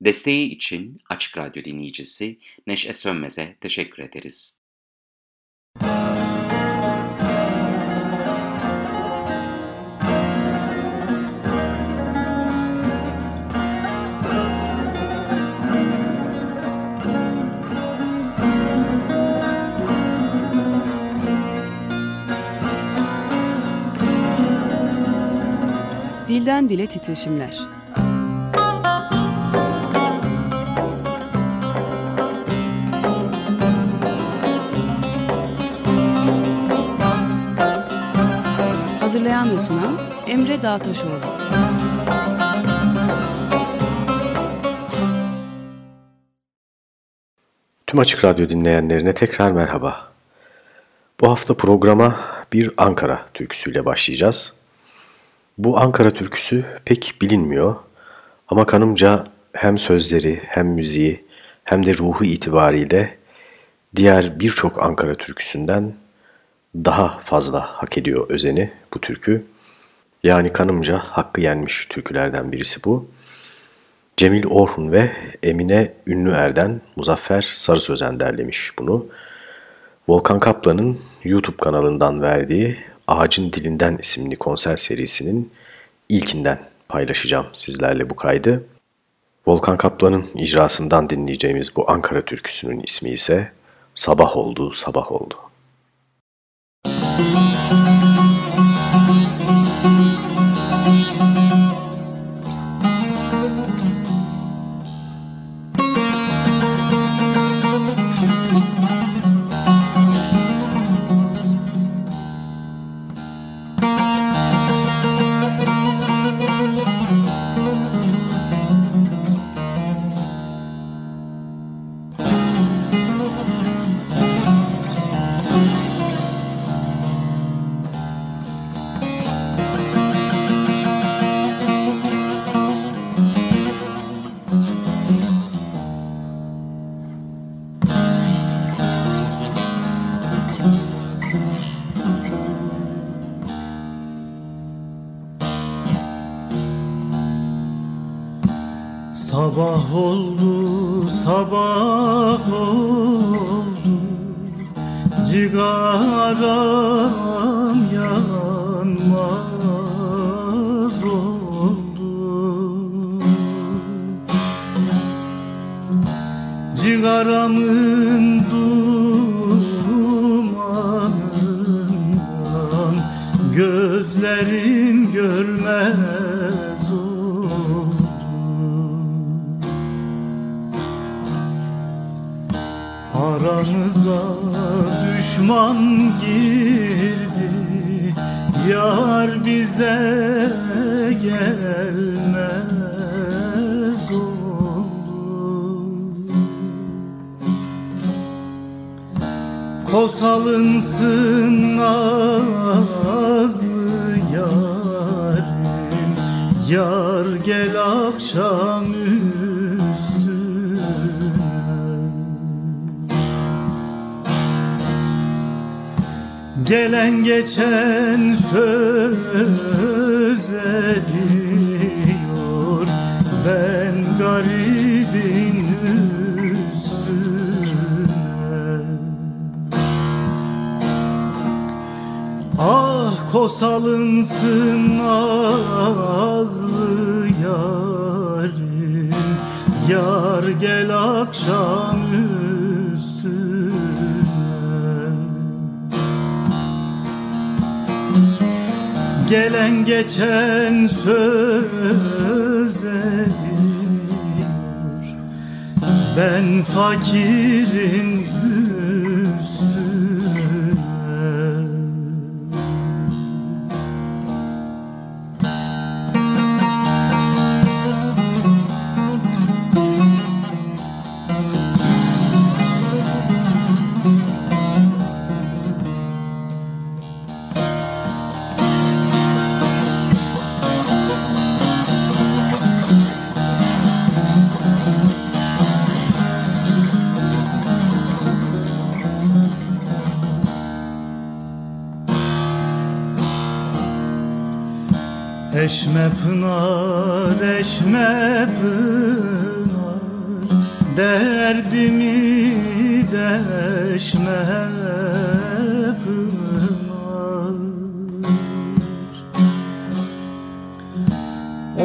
Desteği için Açık Radyo dinleyicisi Neşe Sönmez'e teşekkür ederiz. Dilden Dile Titreşimler Hazırlayan ve sunan Emre Dağtaşoğlu. Tüm Açık Radyo dinleyenlerine tekrar merhaba. Bu hafta programa bir Ankara türküsüyle başlayacağız. Bu Ankara türküsü pek bilinmiyor ama kanımca hem sözleri hem müziği hem de ruhu itibariyle diğer birçok Ankara türküsünden daha fazla hak ediyor özeni bu türkü. Yani kanımca hakkı yenmiş türkülerden birisi bu. Cemil Orhun ve Emine Ünlüer'den Muzaffer Sarı Sözen derlemiş bunu. Volkan Kaplan'ın YouTube kanalından verdiği Ağacın Dilinden isimli konser serisinin ilkinden paylaşacağım sizlerle bu kaydı. Volkan Kaplan'ın icrasından dinleyeceğimiz bu Ankara türküsünün ismi ise Sabah Oldu, Sabah Oldu. Kosalınsın Gelen geçen söz ediyor. Ben garibin Kosalınsın nazlı yarim. Yar gel akşam üstüne Gelen geçen söz ediyor. Ben fakirin Eşme pınar, eşme pınar. Derdimi deşme pınar.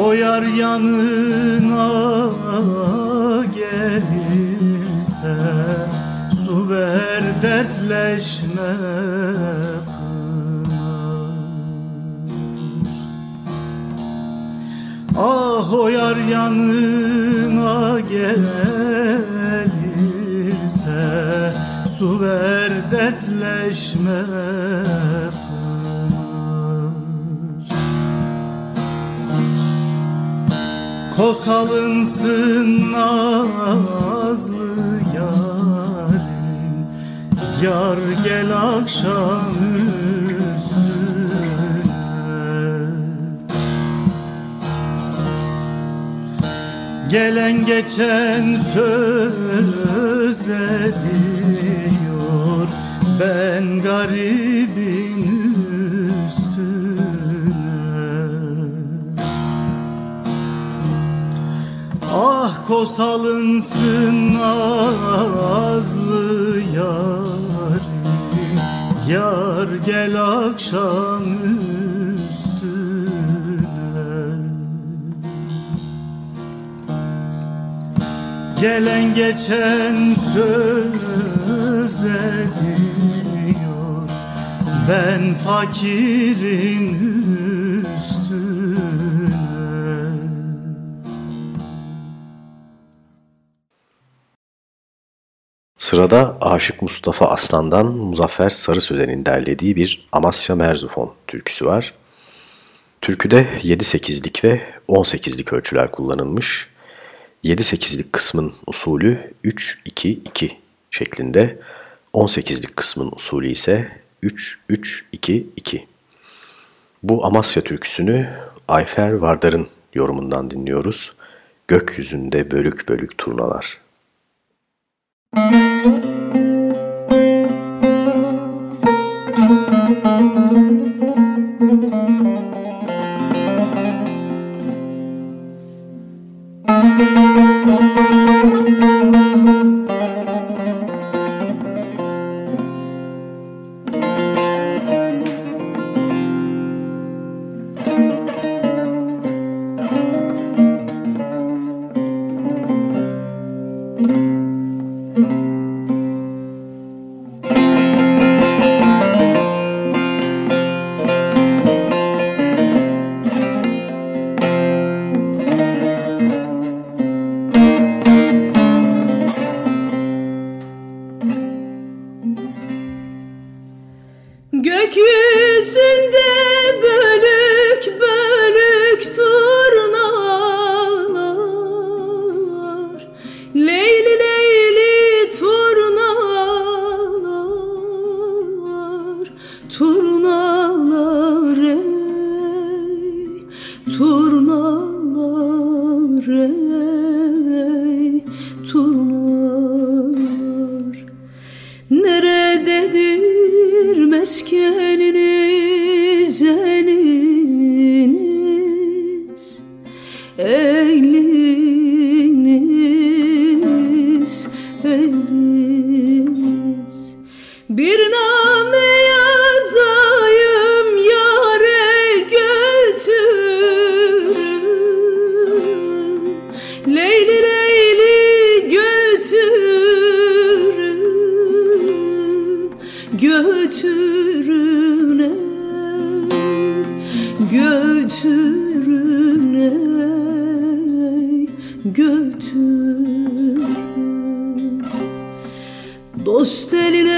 O yar yanına gelirse Su ver dertleşme yar yanına gelirse Su ver dertleşme. Kosalınsın nazlı yarim. Yar gel akşam Gelen geçen söz ediyor Ben garibin üstüne. Ah kosalınsın nazlı yarim Yar gel akşam Gelen geçen söz ediyor Ben fakirin üstüne Sırada Aşık Mustafa Aslan'dan Muzaffer Sarı Sözen'in derlediği bir Amasya Merzufon türküsü var. Türküde 7-8'lik ve 18'lik ölçüler kullanılmış. 7-8'lik kısmın usulü 3-2-2 şeklinde, 18'lik kısmın usulü ise 3-3-2-2. Bu Amasya türküsünü Ayfer Vardar'ın yorumundan dinliyoruz. Gökyüzünde bölük bölük turnalar. Müzik Leyli Leyli üsteline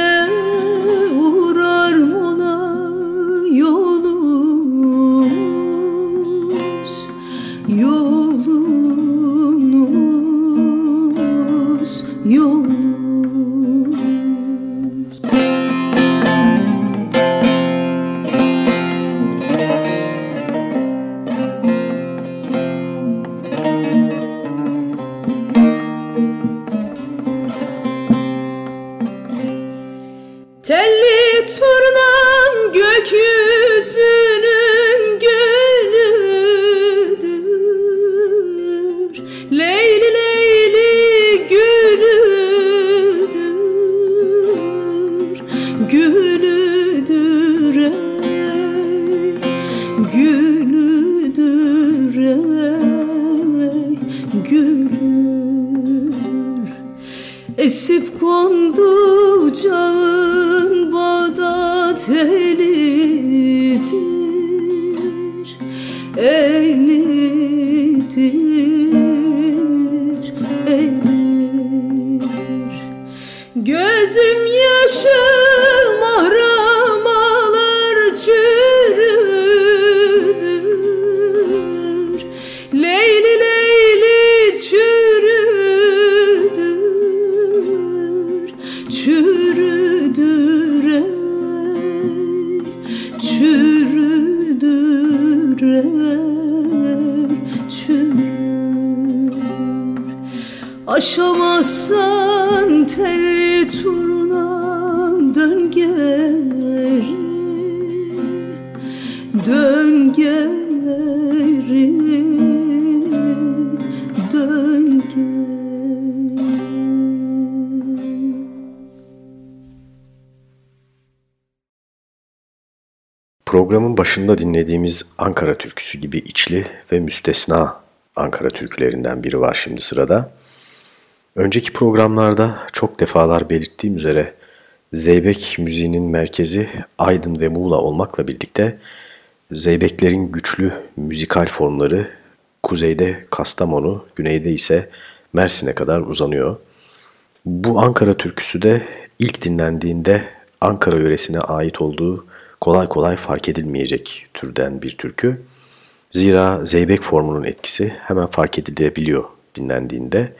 Gözüm yaşım ahramalar çürüdür. Leyli leyli çürüdür. Çürüdür ey, çürüdür ey, çürür Aşamazsan Programın başında dinlediğimiz Ankara türküsü gibi içli ve müstesna Ankara türkülerinden biri var şimdi sırada. Önceki programlarda çok defalar belirttiğim üzere Zeybek müziğinin merkezi Aydın ve Muğla olmakla birlikte Zeybeklerin güçlü müzikal formları kuzeyde Kastamonu, güneyde ise Mersin'e kadar uzanıyor. Bu Ankara türküsü de ilk dinlendiğinde Ankara yöresine ait olduğu kolay kolay fark edilmeyecek türden bir türkü. Zira zeybek formunun etkisi hemen fark edilebiliyor dinlendiğinde.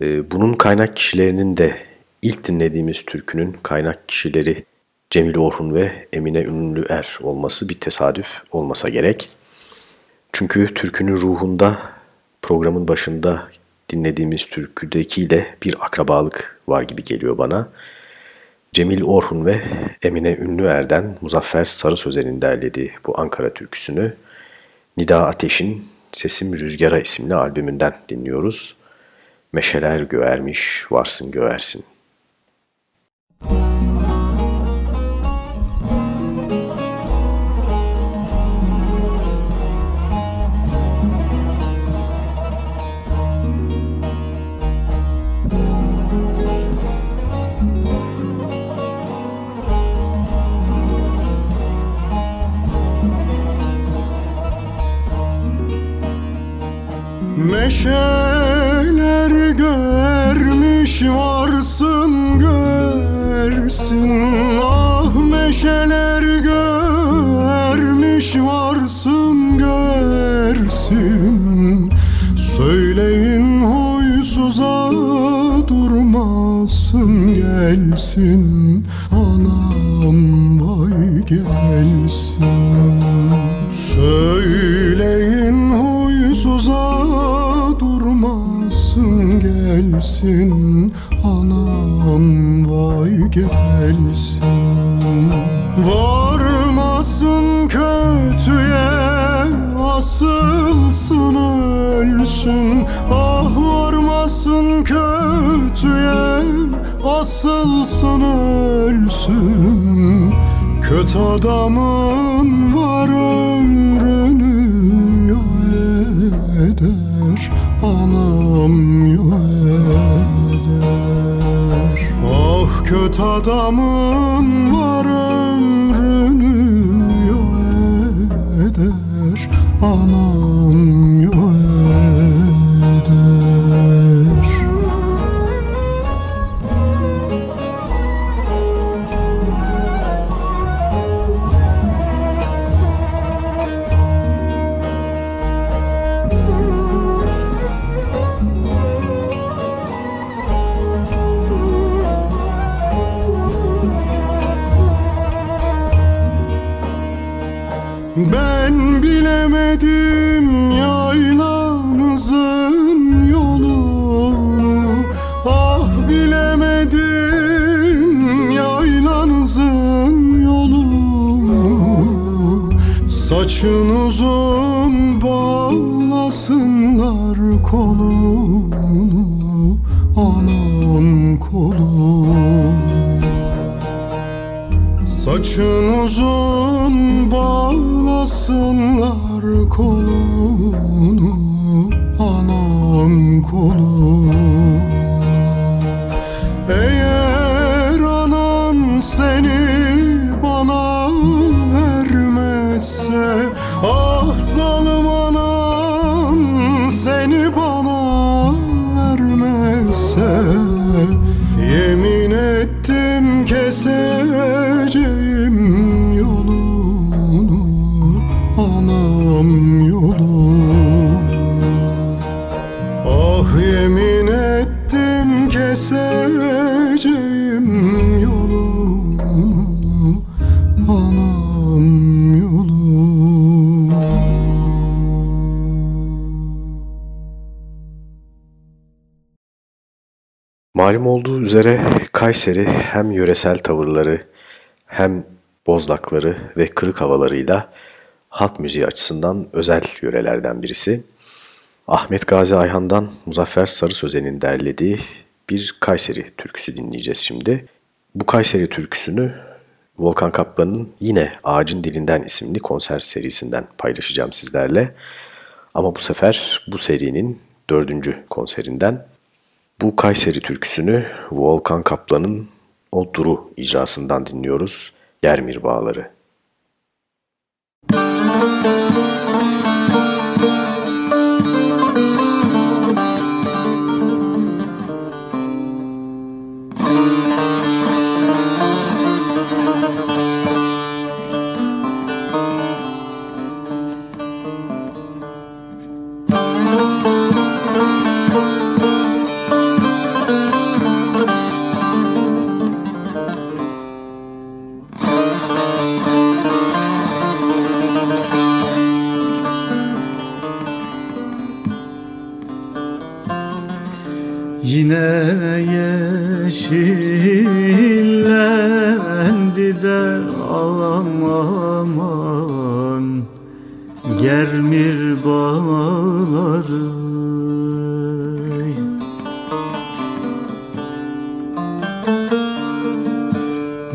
Ee, Bunun kaynak kişilerinin de ilk dinlediğimiz türkünün kaynak kişileri Cemil Orhun ve Emine Ünlüer olması bir tesadüf olmasa gerek. Çünkü türkünün ruhunda programın başında dinlediğimiz türküdekiyle bir akrabalık var gibi geliyor bana. Cemil Orhun ve Emine Ünlüer'den Muzaffer Sarı Sözen'in derlediği bu Ankara türküsünü Nida Ateş'in Sesim Rüzgara isimli albümünden dinliyoruz. Meşeler göğermiş, varsın göğersin. Meşeler görmüş varsın görsün. Ah meşeler görmüş varsın görsün. Söyleyin huysuza durmasın gelsin. Anam vay gelsin. Söyleyin gelsin. Anam vay gelsin. Varmasın kötüye asılsın ölsün. Ah varmasın kötüye asılsın ölsün. Kötü adamın var ömrünü eder. Anam kötü adamın var Malum olduğu üzere Kayseri hem yöresel tavırları hem bozlakları ve kırık havalarıyla halk müziği açısından özel yörelerden birisi. Ahmet Gazi Ayhan'dan Muzaffer Sarı Sözen'in derlediği bir Kayseri türküsü dinleyeceğiz şimdi. Bu Kayseri türküsünü Volkan Kaplan'ın yine Ağacın Dilinden isimli konser serisinden paylaşacağım sizlerle. Ama bu sefer bu serinin dördüncü konserinden. Bu Kayseri türküsünü Volkan Kaplan'ın O Duru icrasından dinliyoruz. Yermir Bağları. Yine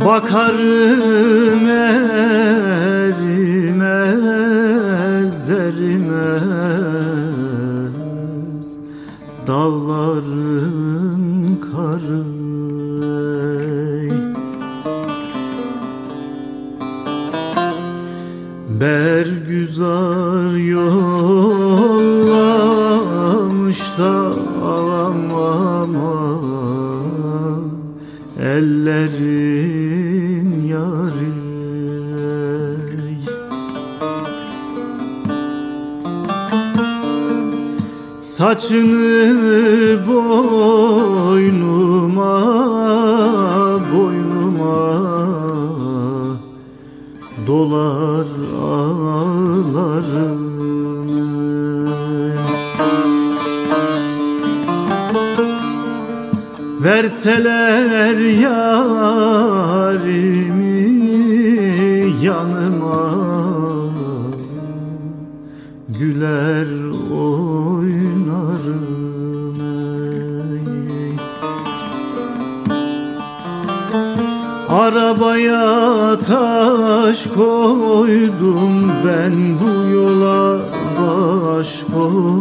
Bakarım erimez erimez Dağların karı Bergüzar yollamış Saçını boynuma boynuma dolar ağlarım Verseler yarimi yanıma Güler taş koydum ben bu yola baş koydum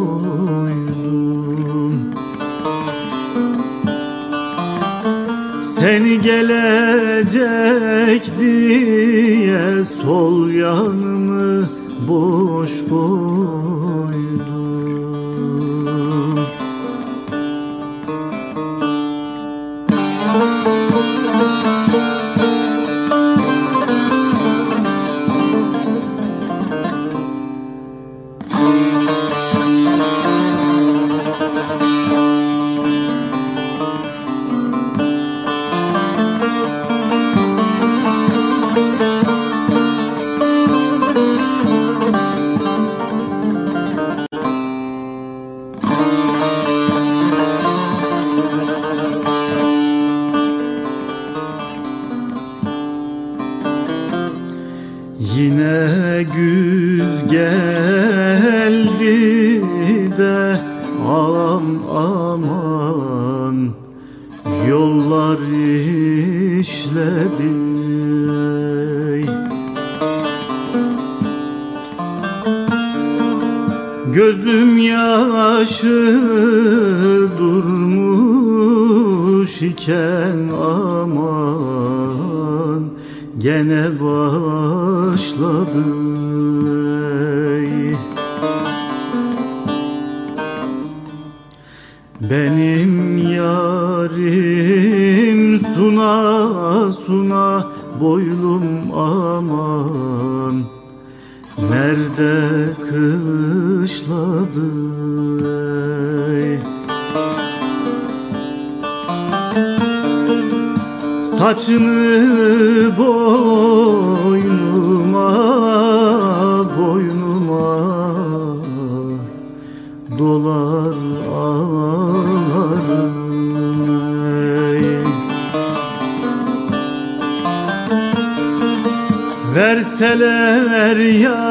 Verseler yarimi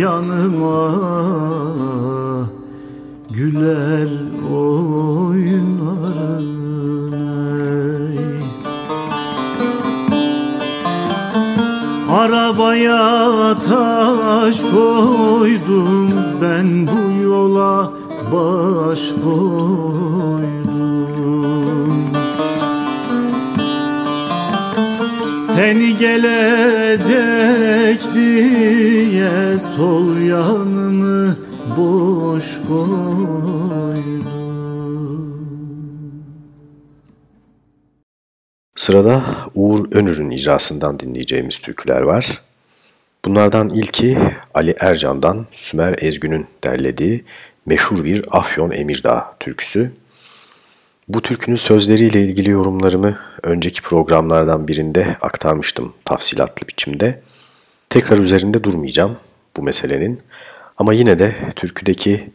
yanıma Güler oynarım ey. Arabaya taş koydum ben bu diye sol yanımı boş koydum Sırada Uğur Önür'ün icrasından dinleyeceğimiz türküler var. Bunlardan ilki Ali Ercan'dan Sümer Ezgün'ün derlediği meşhur bir Afyon Emirdağ türküsü. Bu türkünün sözleriyle ilgili yorumlarımı önceki programlardan birinde aktarmıştım tafsilatlı biçimde. Tekrar üzerinde durmayacağım bu meselenin ama yine de türküdeki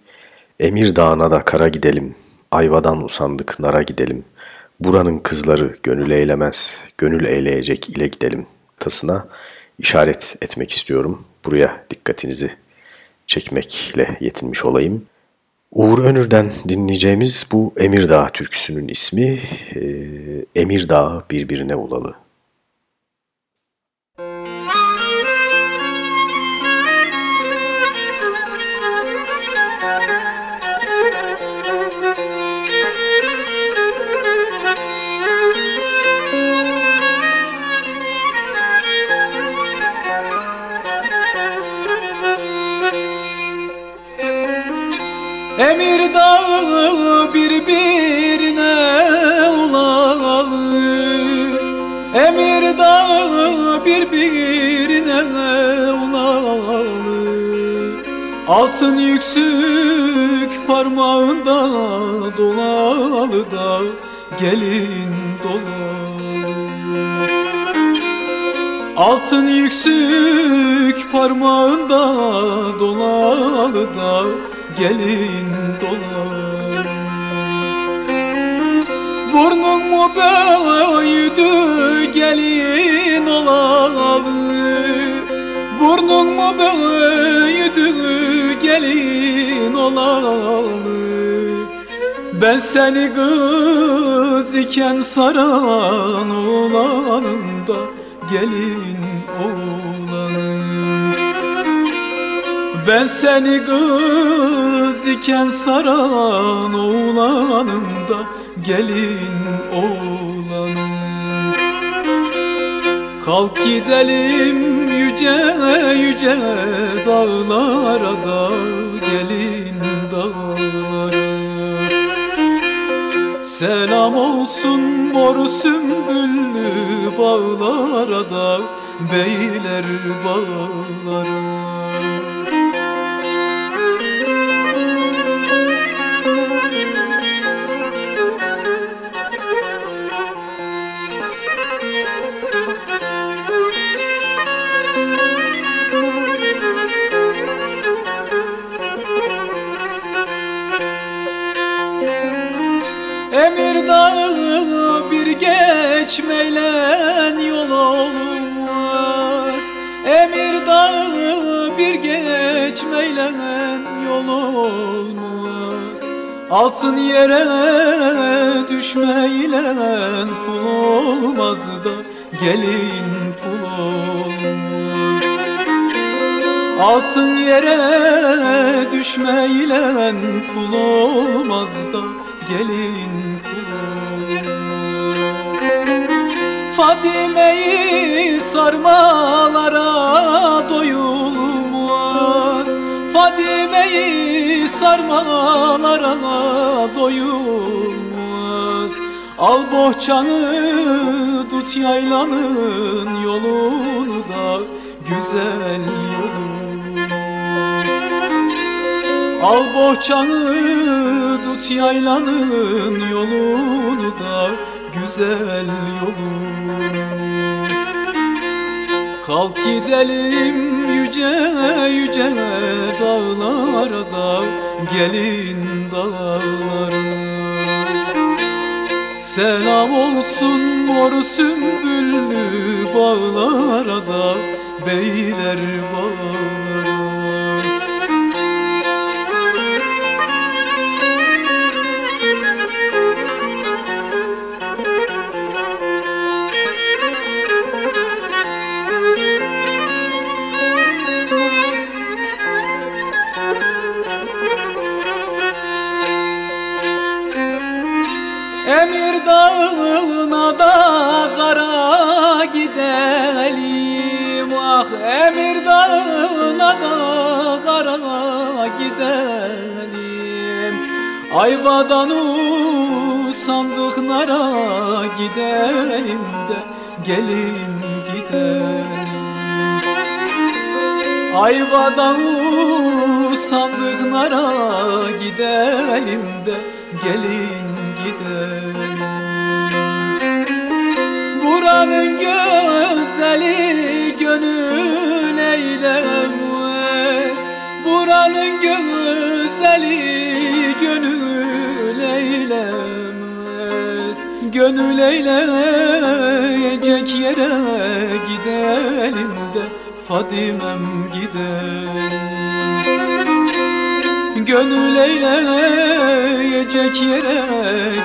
Emir Dağı'na da kara gidelim, ayvadan usandık nara gidelim, buranın kızları gönül eylemez, gönül eyleyecek ile gidelim tasına işaret etmek istiyorum. Buraya dikkatinizi çekmekle yetinmiş olayım. Uğur Önür'den dinleyeceğimiz bu Emirdağ türküsünün ismi e, Emirdağ birbirine ulalı. Dağı birbirine ulalı. Emir dağı birbirine ulalı. Altın yüksük parmağında dolalı da gelin dolalı. Altın yüksük parmağında dolalı da gelin dolar Burnun mu büyüdü gelin olalı Burnun mu büyüdü gelin olalı Ben seni kız iken saran olanım da gelin oğlanım Ben seni kız iken saran oğlanım da gelin oğlanım. Kalk gidelim yüce yüce dağlara da gelin dağlara. Selam olsun mor sümbüllü bağlara da beyler bağlara Emir dağı bir geçmeyle yol olmaz. Emir dağı bir geçmeyle yol olmaz. Altın yere düşmeyle pul olmaz da gelin pul Altın yere düşmeyle pul olmaz da gelin kul Fadime'yi sarmalara doyulmaz. Fadime'yi sarmalara doyulmaz Al bohçanı tut yaylanın yolunu da güzel yolunu Al bohçanı tut yaylanın yolunu da güzel yolunu Kalk gidelim yüce yüce dağlara da gelin dağlara Selam olsun mor sümbüllü bağlara da beyler bağlara Ayvadan usandıklara gidelim de gelin gidelim. Ayvadan usandıklara gidelim de gelin gidelim. Buranın güzeli gönül eylemez Buranın gönül eylemez. Gönül eyleyecek yere gidelim de Fadimem gidelim Gönül eyleyecek yere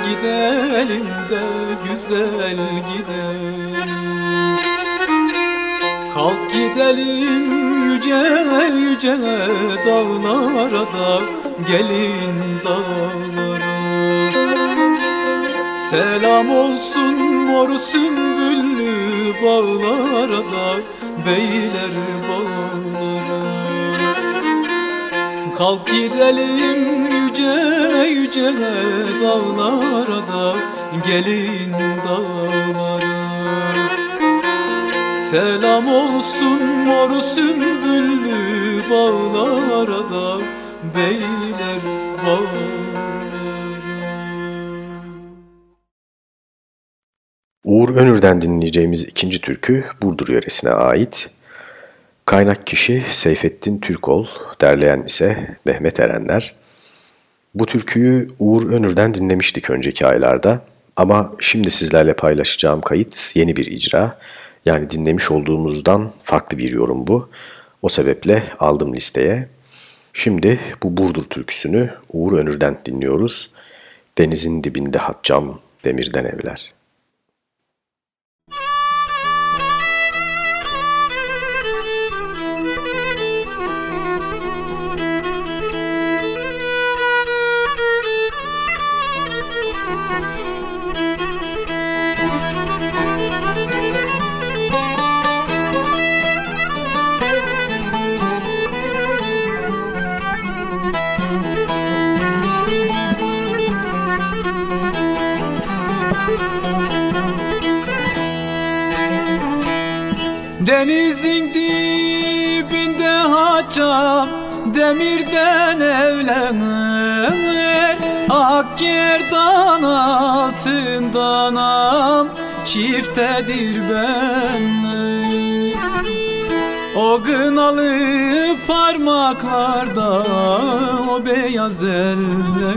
gidelim de güzel gidelim Kalk gidelim yüce yüce dağlara da gelin dağlara Selam olsun mor sümbüllü bağlara da beyler bağlara. Kalk gidelim yüce yüce dağlara da gelin dağlara. Selam olsun mor sümbüllü bağlara da beyler bağlara Uğur Önür'den dinleyeceğimiz ikinci türkü Burdur yöresine ait. Kaynak kişi Seyfettin Türkol, derleyen ise Mehmet Erenler. Bu türküyü Uğur Önür'den dinlemiştik önceki aylarda ama şimdi sizlerle paylaşacağım kayıt yeni bir icra. Yani dinlemiş olduğumuzdan farklı bir yorum bu. O sebeple aldım listeye. Şimdi bu Burdur türküsünü Uğur Önür'den dinliyoruz. Denizin dibinde hatcam demirden evler. Denizin dibinde haçam Demirden evlenir. Ak yerdan altından am Çiftedir benli O gınalı parmaklarda O beyaz eller.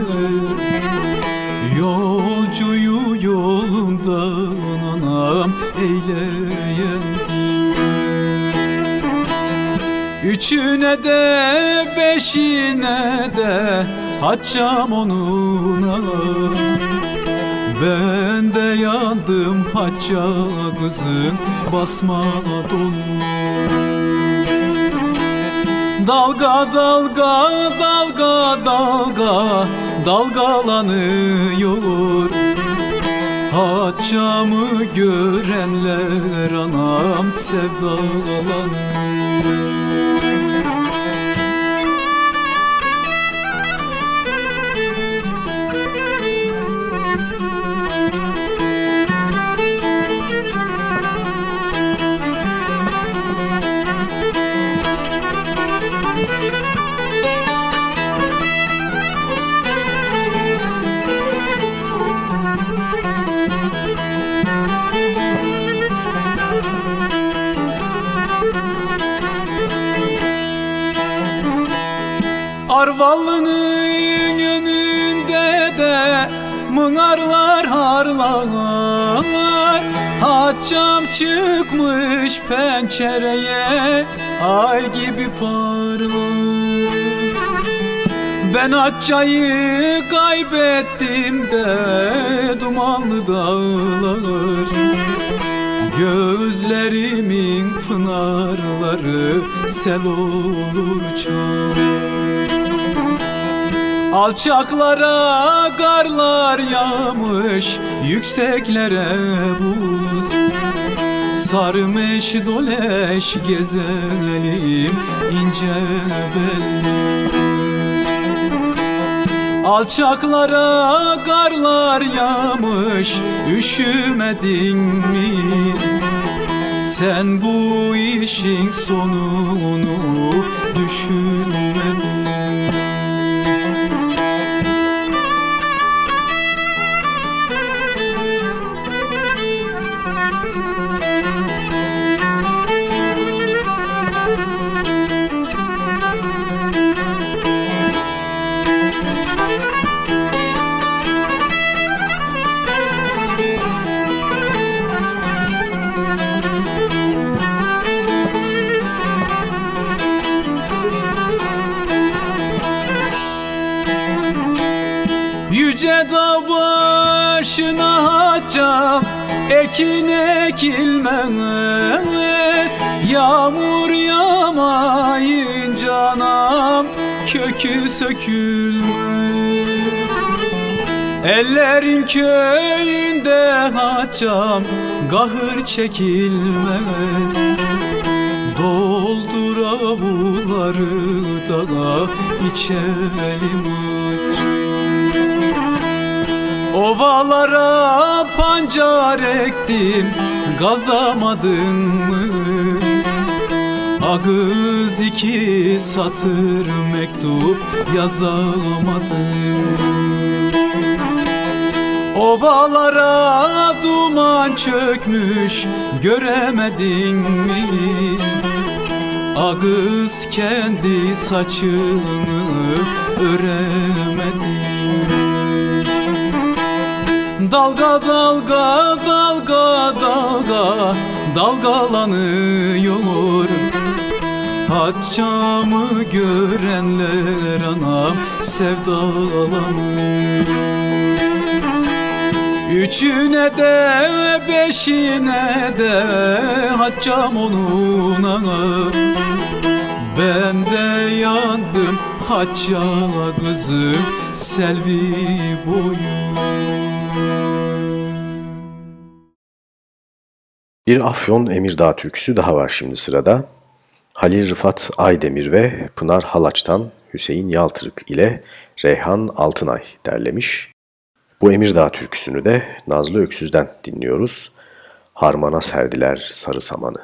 Yolcuyu yolundan anam eyleyen Üçüne de beşine de haçam onuna Ben de yandım hacca kızım basma donu Dalga dalga dalga dalga dalgalanıyor. Haçamı görenler anam sevdalanıyor Thank you. Arvalının önünde de Mınarlar harlar Haçam çıkmış pencereye Ay gibi parlar. Ben Haçayı kaybettim de Dumanlı dağlar. Gözlerimin pınarları Sel olur çağır Alçaklara karlar yağmış Yükseklere buz. Sarmış doleş gezelim ince belli. Alçaklara karlar yağmış Üşümedin mi? Sen bu işin sonunu düşünmedin haçam Ekin ekilmez Yağmur yağmayınca anam Kökü sökülmez. Ellerin köyünde haçam Gahır çekilmez. Doldur avulları da içelim Ovalara pancar ektim Gazamadın mı? Ağız iki satır mektup yazamadın Ovalara duman çökmüş göremedin mi? Ağız kendi saçını öremedin Dalga dalga dalga dalga dalgalanıyor. Haccamı görenler anam sevdalanıyor. Üçüne de beşine de haccam onuna Ben de yandım haccala kızım Selvi boyu Bir Afyon Emirdağ türküsü daha var şimdi sırada. Halil Rıfat Aydemir ve Pınar Halaç'tan Hüseyin Yaltırık ile Reyhan Altınay derlemiş. Bu Emirdağ türküsünü de Nazlı Öksüz'den dinliyoruz. Harmana serdiler sarı samanı.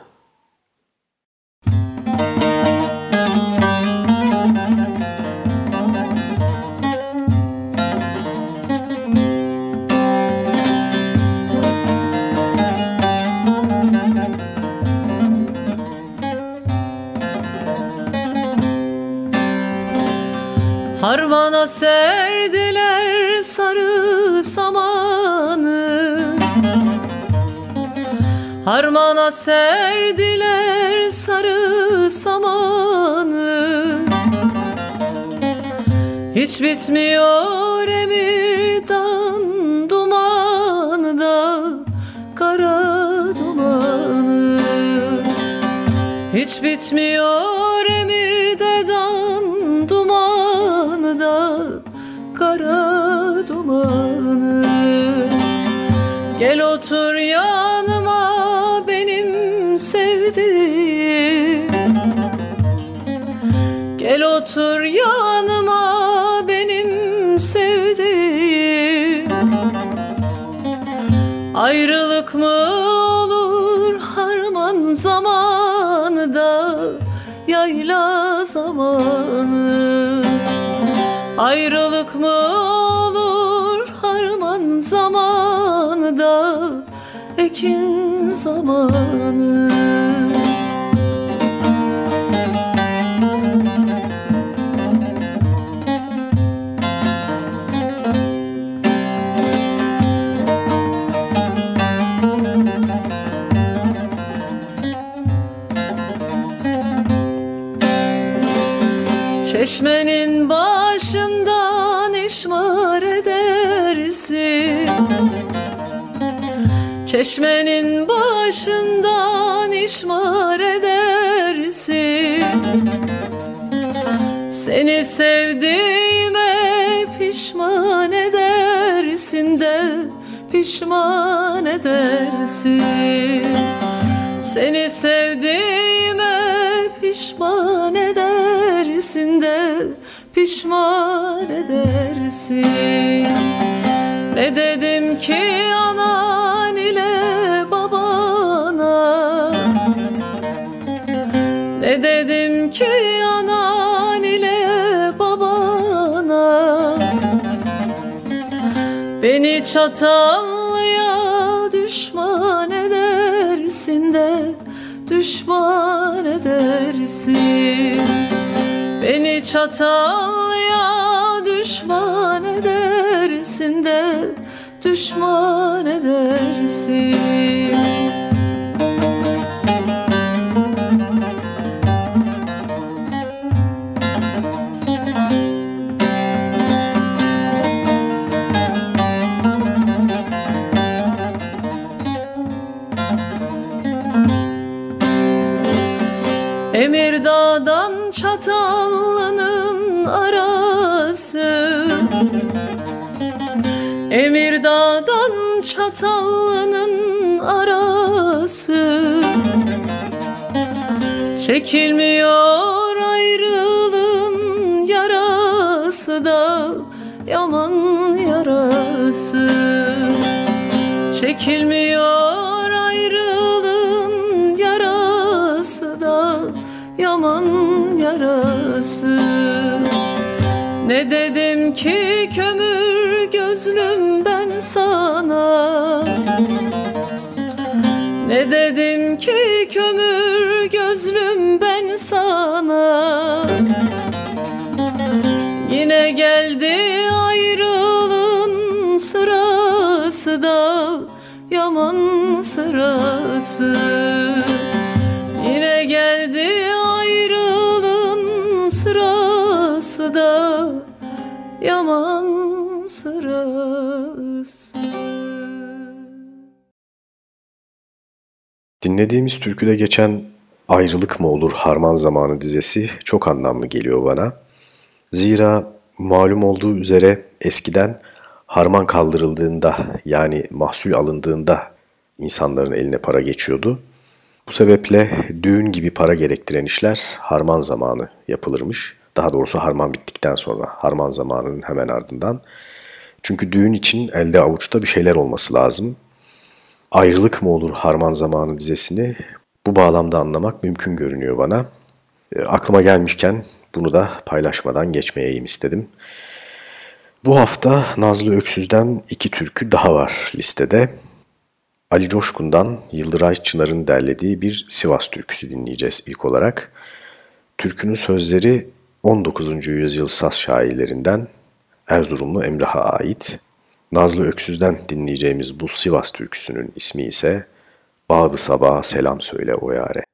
Harmana serdiler sarı samanı. Harmana serdiler sarı samanı. Hiç bitmiyor emirdan dumanı da kara dumanı. Hiç bitmiyor emirde kara dumanı Gel otur yanıma benim sevdiğim. Gel otur yanıma benim sevdiğim. Ayrılık mı olur harman zamanı da yayla zamanı? Ayrılık mı ekin zamanı. Çeşmenin başından Çeşmenin başından işmar edersin. Seni sevdiğime pişman edersin de pişman edersin. Seni sevdiğime pişman edersin de pişman edersin. Ne dedim ki anan Ne dedim ki anan ile babana? Beni çatallıya düşman edersin de düşman edersin. Beni çatallıya düşman edersin de düşman edersin Çekilmiyor ayrılığın yarası da Yaman yarası. Çekilmiyor ayrılığın yarası da Yaman yarası. Ne dedim ki kömür gözlüm ben sana? Ne dedim ki kömür gözlüm ben sana. Yine geldi ayrılığın sırası da Yaman sırası. Yine geldi ayrılığın sırası da Yaman sırası. Dinlediğimiz türküde geçen Ayrılık mı olur harman zamanı dizesi çok anlamlı geliyor bana. Zira malum olduğu üzere eskiden harman kaldırıldığında yani mahsul alındığında insanların eline para geçiyordu. Bu sebeple düğün gibi para gerektiren işler harman zamanı yapılırmış. Daha doğrusu harman bittikten sonra, harman zamanının hemen ardından. Çünkü düğün için elde avuçta bir şeyler olması lazım. Ayrılık mı olur harman zamanı dizesini bu bağlamda anlamak mümkün görünüyor bana. E, aklıma gelmişken bunu da paylaşmadan geçmeyeyim istedim. Bu hafta Nazlı Öksüz'den iki türkü daha var listede. Ali Coşkun'dan Yıldıray Çınar'ın derlediği bir Sivas türküsü dinleyeceğiz ilk olarak. Türkünün sözleri 19. yüzyıl Saz şairlerinden Erzurumlu Emrah'a ait. Nazlı Öksüz'den dinleyeceğimiz bu Sivas türküsünün ismi ise Bağdı Sabah Selam Söyle O Yare.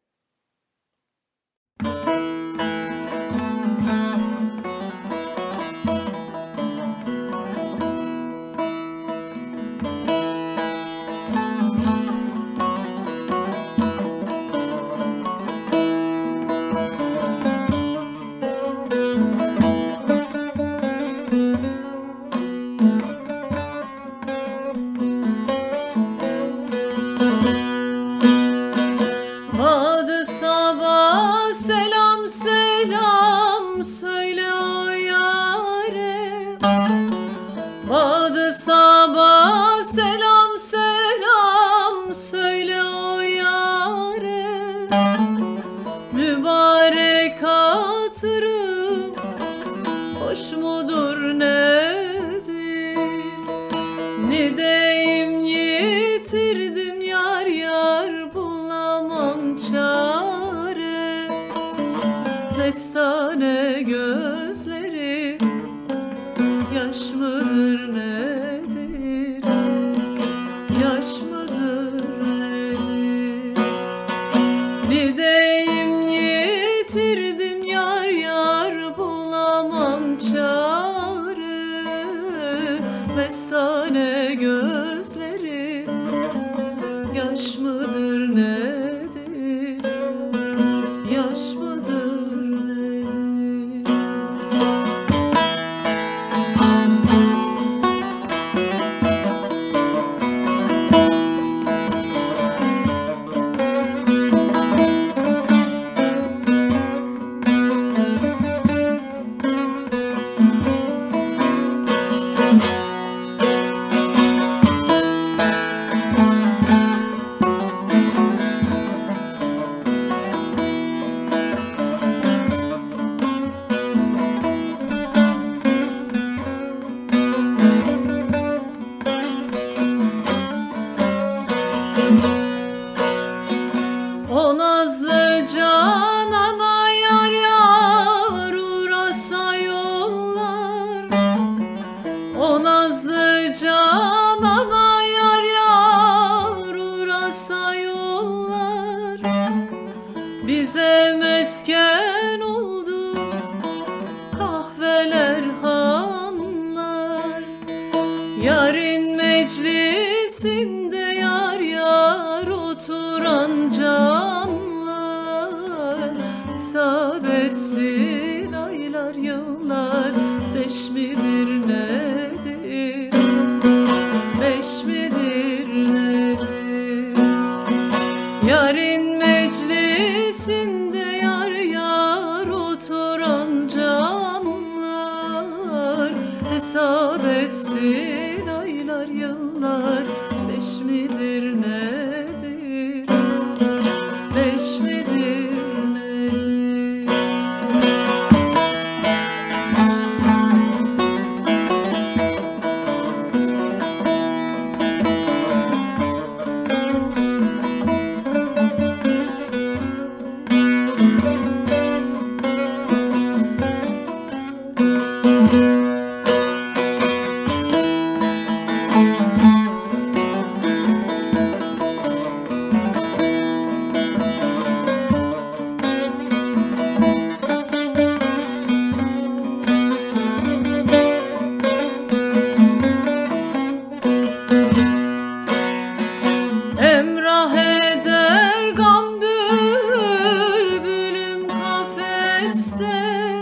selam söyle.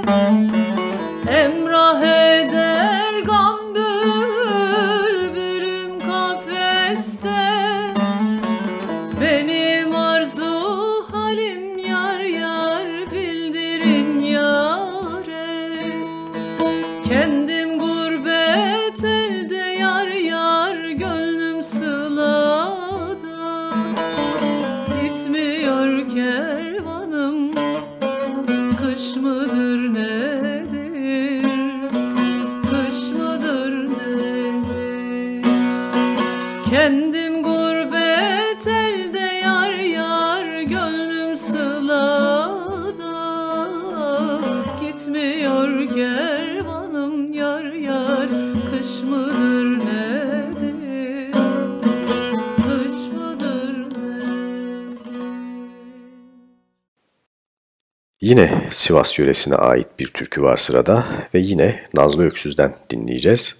Música Yine Sivas yöresine ait bir türkü var sırada ve yine Nazlı Öksüz'den dinleyeceğiz.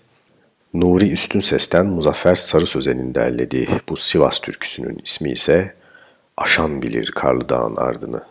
Nuri Üstün Ses'ten Muzaffer Sarı Sözen'in derlediği bu Sivas türküsünün ismi ise Aşan Bilir Karlı Dağın Ardını.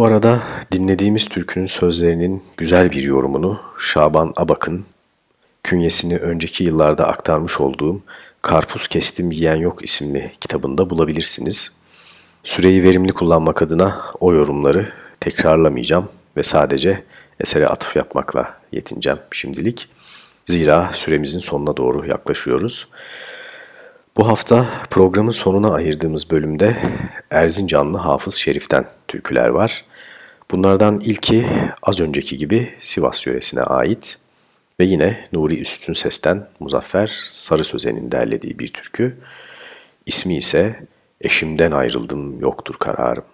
Bu arada dinlediğimiz türkünün sözlerinin güzel bir yorumunu Şaban Abak'ın künyesini önceki yıllarda aktarmış olduğum Karpuz Kestim Yiyen Yok isimli kitabında bulabilirsiniz. Süreyi verimli kullanmak adına o yorumları tekrarlamayacağım ve sadece esere atıf yapmakla yetineceğim şimdilik. Zira süremizin sonuna doğru yaklaşıyoruz. Bu hafta programın sonuna ayırdığımız bölümde Erzincanlı Hafız Şerif'ten türküler var. Bunlardan ilki az önceki gibi Sivas yöresine ait ve yine Nuri Üstün Ses'ten Muzaffer Sarı Sözen'in derlediği bir türkü. İsmi ise Eşimden Ayrıldım Yoktur Kararım.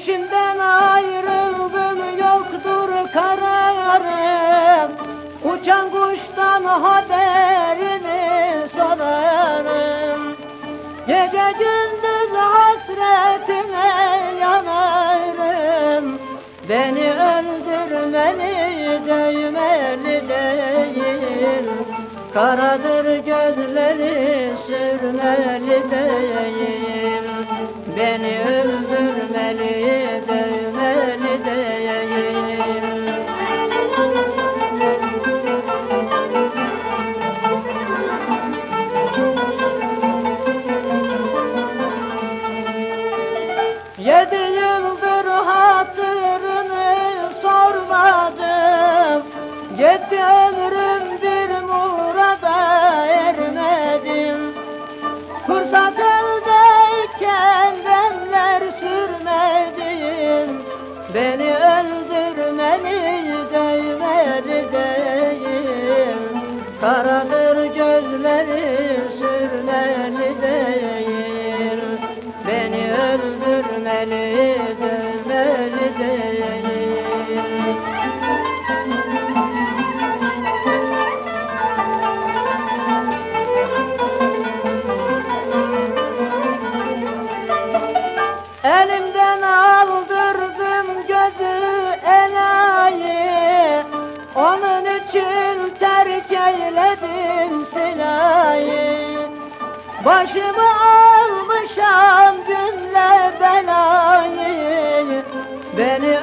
Eşimden ayrıldım yoktur kararım. Uçan kuştan haberini sorarım. Gece gündüz hasretine yanarım. Beni öldürmeni dövmeli değil. Karadır gözleri sürmeli değil Beni öldürmeli, dövmeli değil terk eyledim silahı Başımı almışam cümle belayı. Beni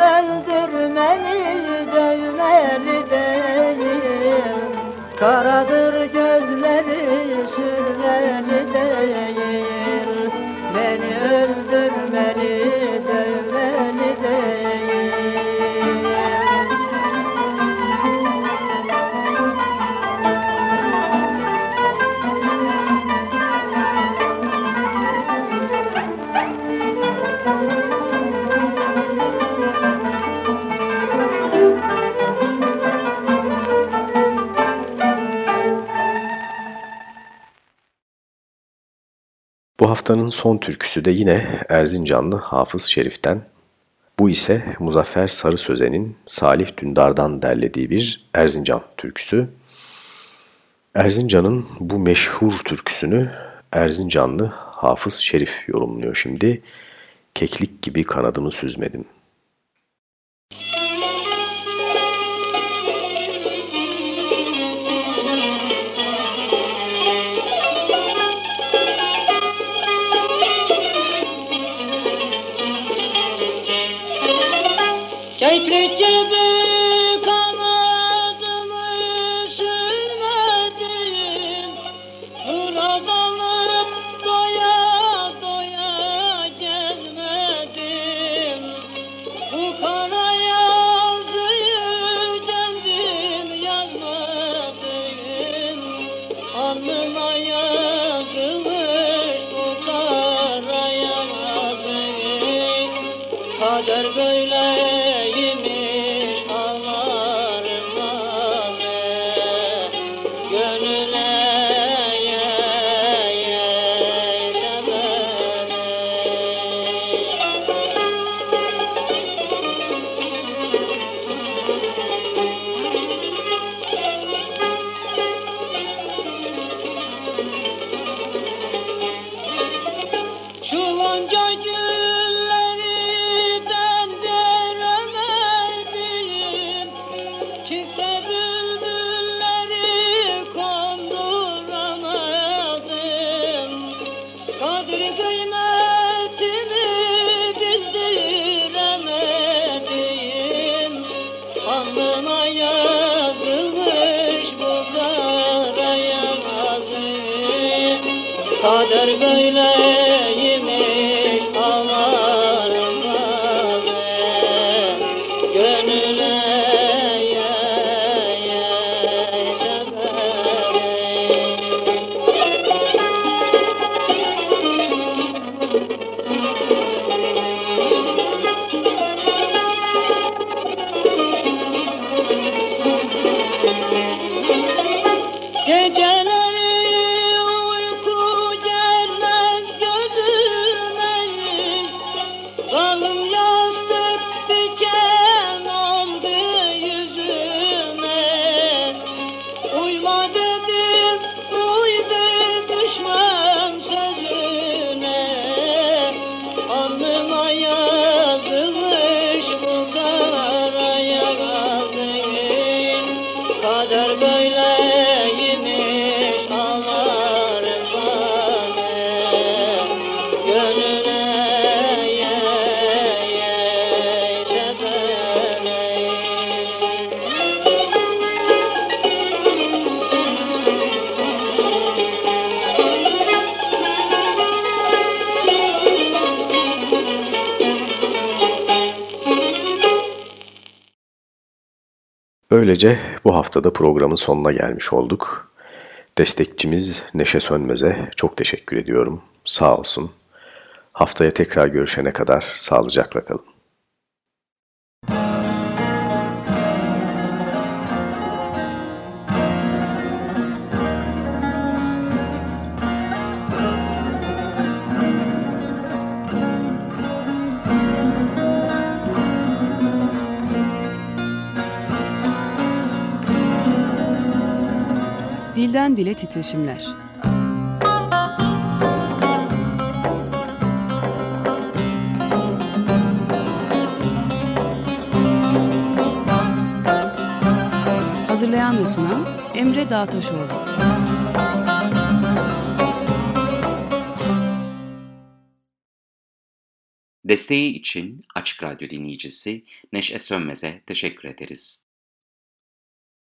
haftanın son türküsü de yine Erzincanlı Hafız Şerif'ten. Bu ise Muzaffer Sarı Sözen'in Salih Dündar'dan derlediği bir Erzincan türküsü. Erzincan'ın bu meşhur türküsünü Erzincanlı Hafız Şerif yorumluyor şimdi. Keklik gibi kanadımı süzmedim. Böylece bu haftada programın sonuna gelmiş olduk. Destekçimiz Neşe Sönmez'e çok teşekkür ediyorum. Sağ olsun. Haftaya tekrar görüşene kadar sağlıcakla kalın. Dile titreşimler. Hazırlayan ve sunan Emre Dağtaşoğlu. Desteği için Açık Radyo dinleyicisi Neşe Sönmez'e teşekkür ederiz.